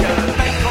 Yeah.